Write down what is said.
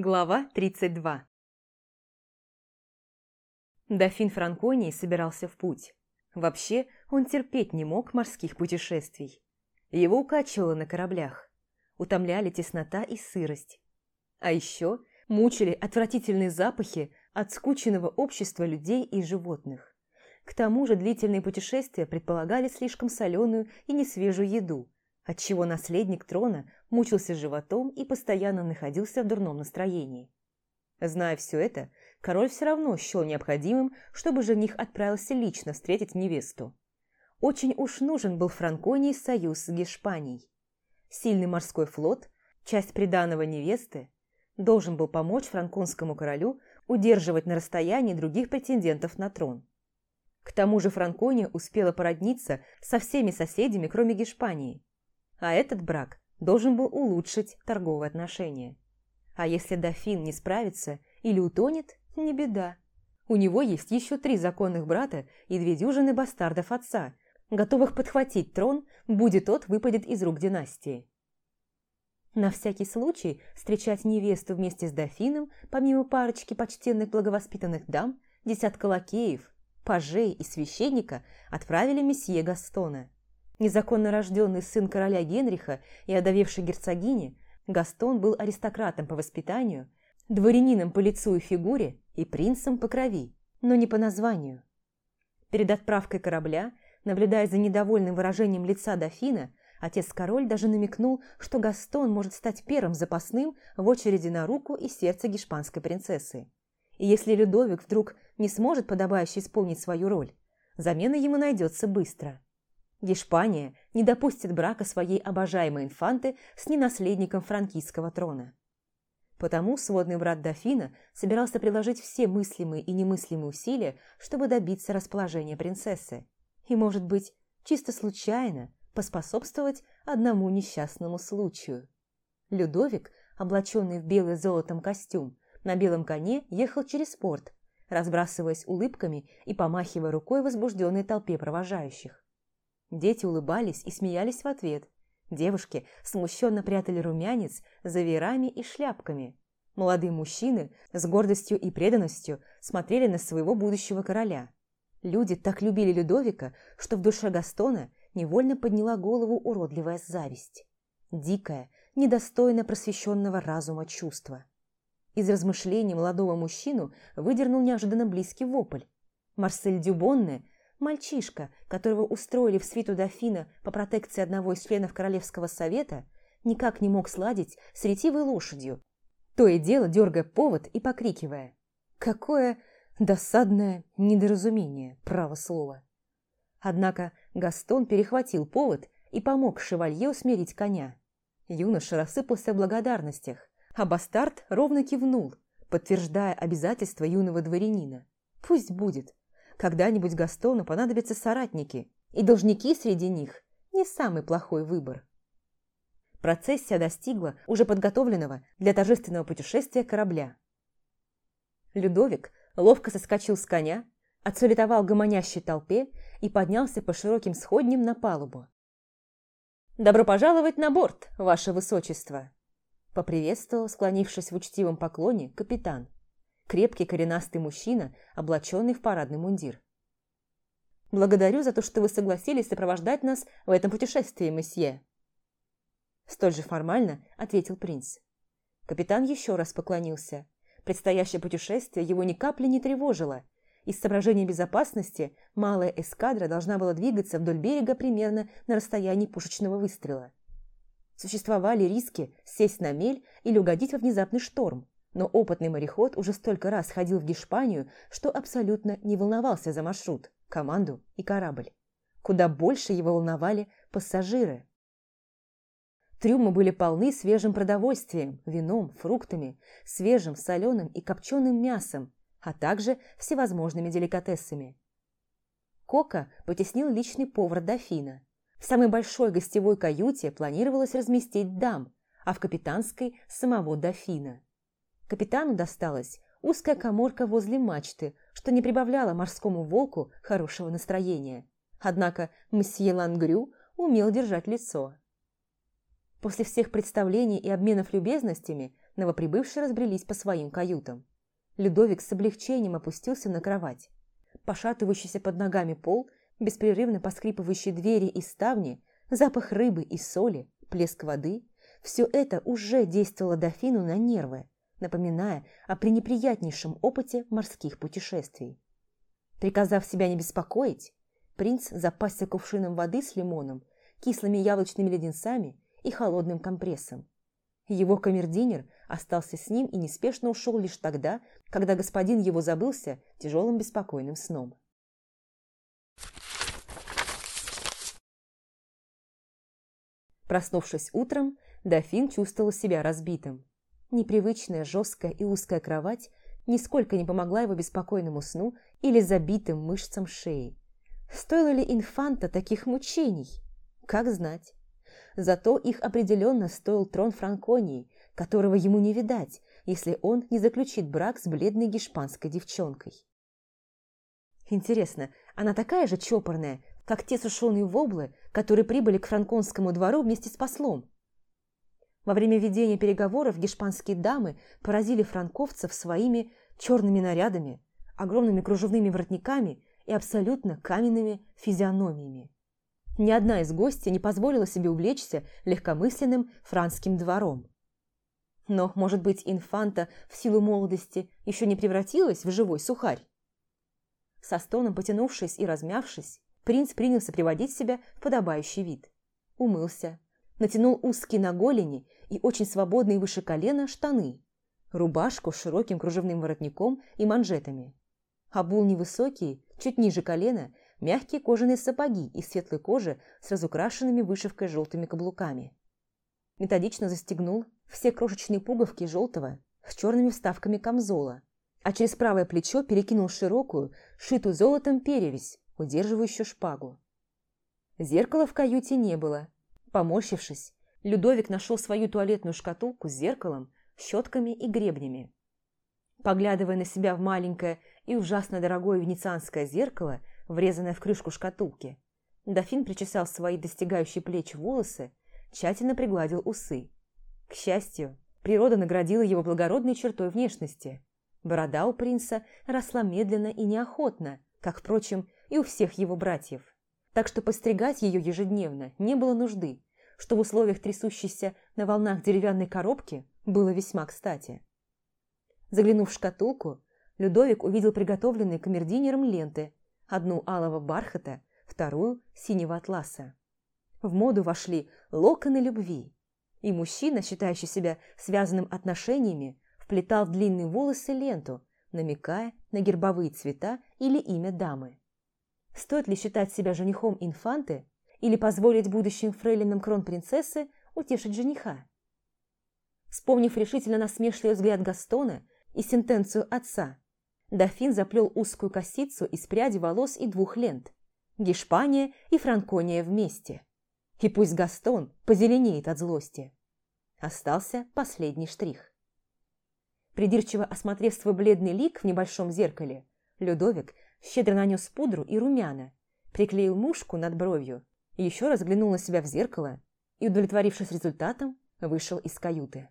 Глава 32 Дофин Франконии собирался в путь. Вообще, он терпеть не мог морских путешествий. Его укачивало на кораблях. Утомляли теснота и сырость. А еще мучили отвратительные запахи от скученного общества людей и животных. К тому же длительные путешествия предполагали слишком соленую и несвежую еду, отчего наследник трона мучился животом и постоянно находился в дурном настроении. Зная все это, король все равно счел необходимым, чтобы жених отправился лично встретить невесту. Очень уж нужен был Франконии союз с Гешпанией. Сильный морской флот, часть приданого невесты, должен был помочь франконскому королю удерживать на расстоянии других претендентов на трон. К тому же Франкония успела породниться со всеми соседями, кроме Гешпании, а этот брак должен был улучшить торговые отношения. А если дофин не справится или утонет, не беда. У него есть еще три законных брата и две дюжины бастардов отца, готовых подхватить трон, будет тот выпадет из рук династии. На всякий случай встречать невесту вместе с дофином, помимо парочки почтенных благовоспитанных дам, десятка лакеев, пажей и священника отправили месье Гастона. Незаконно рожденный сын короля Генриха и одовевшей герцогини, Гастон был аристократом по воспитанию, дворянином по лицу и фигуре и принцем по крови, но не по названию. Перед отправкой корабля, наблюдая за недовольным выражением лица дофина, отец-король даже намекнул, что Гастон может стать первым запасным в очереди на руку и сердце гешпанской принцессы. И если Людовик вдруг не сможет подобающе исполнить свою роль, замена ему найдется быстро. Гешпания не допустит брака своей обожаемой инфанты с ненаследником франкийского трона. Потому сводный брат дофина собирался приложить все мыслимые и немыслимые усилия, чтобы добиться расположения принцессы. И, может быть, чисто случайно поспособствовать одному несчастному случаю. Людовик, облаченный в белый золотом костюм, на белом коне ехал через порт, разбрасываясь улыбками и помахивая рукой возбужденной толпе провожающих. Дети улыбались и смеялись в ответ. Девушки смущенно прятали румянец за веерами и шляпками. Молодые мужчины с гордостью и преданностью смотрели на своего будущего короля. Люди так любили Людовика, что в душе Гастона невольно подняла голову уродливая зависть. Дикая, недостойно просвещенного разума чувство. Из размышлений молодого мужчину выдернул неожиданно близкий вопль. Марсель Дюбонне Мальчишка, которого устроили в свиту дофина по протекции одного из членов Королевского совета, никак не мог сладить с ретивой лошадью, то и дело дергая повод и покрикивая. Какое досадное недоразумение, право слово. Однако Гастон перехватил повод и помог шевалье усмирить коня. Юноша рассыпался в благодарностях, а бастард ровно кивнул, подтверждая обязательства юного дворянина. Пусть будет, когда-нибудь Гастону понадобятся соратники, и должники среди них – не самый плохой выбор. Процессия достигла уже подготовленного для торжественного путешествия корабля. Людовик ловко соскочил с коня, отсулетовал гомонящей толпе и поднялся по широким сходням на палубу. «Добро пожаловать на борт, ваше высочество!» поприветствовал, склонившись в учтивом поклоне, капитан крепкий коренастый мужчина, облаченный в парадный мундир. «Благодарю за то, что вы согласились сопровождать нас в этом путешествии, месье!» Столь же формально ответил принц. Капитан еще раз поклонился. Предстоящее путешествие его ни капли не тревожило. Из соображений безопасности малая эскадра должна была двигаться вдоль берега примерно на расстоянии пушечного выстрела. Существовали риски сесть на мель или угодить во внезапный шторм но опытный мореход уже столько раз ходил в Гешпанию, что абсолютно не волновался за маршрут, команду и корабль. Куда больше его волновали пассажиры. Трюмы были полны свежим продовольствием, вином, фруктами, свежим, соленым и копченым мясом, а также всевозможными деликатесами. Кока потеснил личный повар дофина. В самой большой гостевой каюте планировалось разместить дам, а в капитанской – самого дофина. Капитану досталась узкая коморка возле мачты, что не прибавляло морскому волку хорошего настроения. Однако мсье Лангрю умел держать лицо. После всех представлений и обменов любезностями новоприбывшие разбрелись по своим каютам. Людовик с облегчением опустился на кровать. Пошатывающийся под ногами пол, беспрерывно поскрипывающие двери и ставни, запах рыбы и соли, плеск воды – все это уже действовало дофину на нервы, напоминая о пренеприятнейшем опыте морских путешествий. Приказав себя не беспокоить, принц запасся кувшином воды с лимоном, кислыми яблочными леденцами и холодным компрессом. Его камердинер остался с ним и неспешно ушел лишь тогда, когда господин его забылся тяжелым беспокойным сном. Проснувшись утром, дофин чувствовал себя разбитым. Непривычная, жесткая и узкая кровать нисколько не помогла его беспокойному сну или забитым мышцам шеи. Стоило ли инфанта таких мучений? Как знать. Зато их определенно стоил трон Франконии, которого ему не видать, если он не заключит брак с бледной гешпанской девчонкой. Интересно, она такая же чопорная, как те сушеные воблы, которые прибыли к франконскому двору вместе с послом? Во время ведения переговоров гешпанские дамы поразили франковцев своими черными нарядами, огромными кружевными воротниками и абсолютно каменными физиономиями. Ни одна из гостей не позволила себе увлечься легкомысленным франским двором. Но, может быть, инфанта в силу молодости еще не превратилась в живой сухарь? Со стоном потянувшись и размявшись, принц принялся приводить себя в подобающий вид. Умылся, натянул узкие на голени и очень свободные выше колена штаны, рубашку с широким кружевным воротником и манжетами. Обул невысокие, чуть ниже колена, мягкие кожаные сапоги из светлой кожи с разукрашенными вышивкой желтыми каблуками. Методично застегнул все крошечные пуговки желтого с черными вставками камзола, а через правое плечо перекинул широкую, шитую золотом перевязь, удерживающую шпагу. Зеркала в каюте не было, Поморщившись, Людовик нашел свою туалетную шкатулку с зеркалом, щетками и гребнями. Поглядывая на себя в маленькое и ужасно дорогое венецианское зеркало, врезанное в крышку шкатулки, дофин причесал свои достигающие плеч волосы, тщательно пригладил усы. К счастью, природа наградила его благородной чертой внешности. Борода у принца росла медленно и неохотно, как, впрочем, и у всех его братьев так что постригать ее ежедневно не было нужды, что в условиях трясущейся на волнах деревянной коробки было весьма кстати. Заглянув в шкатулку, Людовик увидел приготовленные камердинером ленты, одну алого бархата, вторую синего атласа. В моду вошли локоны любви, и мужчина, считающий себя связанным отношениями, вплетал в длинные волосы ленту, намекая на гербовые цвета или имя дамы. Стоит ли считать себя женихом инфанты или позволить будущим фрейлинам кронпринцессы утешить жениха? Вспомнив решительно насмешливый взгляд Гастона и сентенцию отца, дофин заплел узкую косицу из пряди волос и двух лент. Гешпания и Франкония вместе. И пусть Гастон позеленеет от злости. Остался последний штрих. Придирчиво осмотрев свой бледный лик в небольшом зеркале, Людовик щедро нанес пудру и румяна, приклеил мушку над бровью, еще раз взглянул на себя в зеркало и, удовлетворившись результатом, вышел из каюты.